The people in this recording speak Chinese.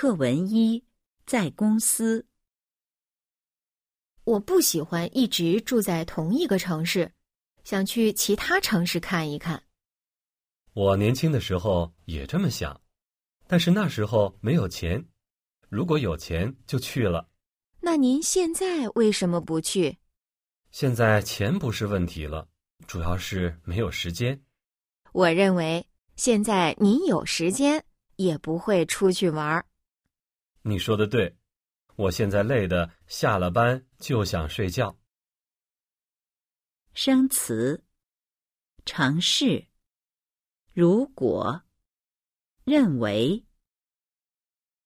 课文一，在公司。我不喜欢一直住在同一个城市，想去其他城市看一看。我年轻的时候也这么想，但是那时候没有钱。如果有钱就去了。那您现在为什么不去？现在钱不是问题了，主要是没有时间。我认为现在您有时间，也不会出去玩。你说的对。我现在累的，下了班就想睡觉。生词：尝试，如果，认为。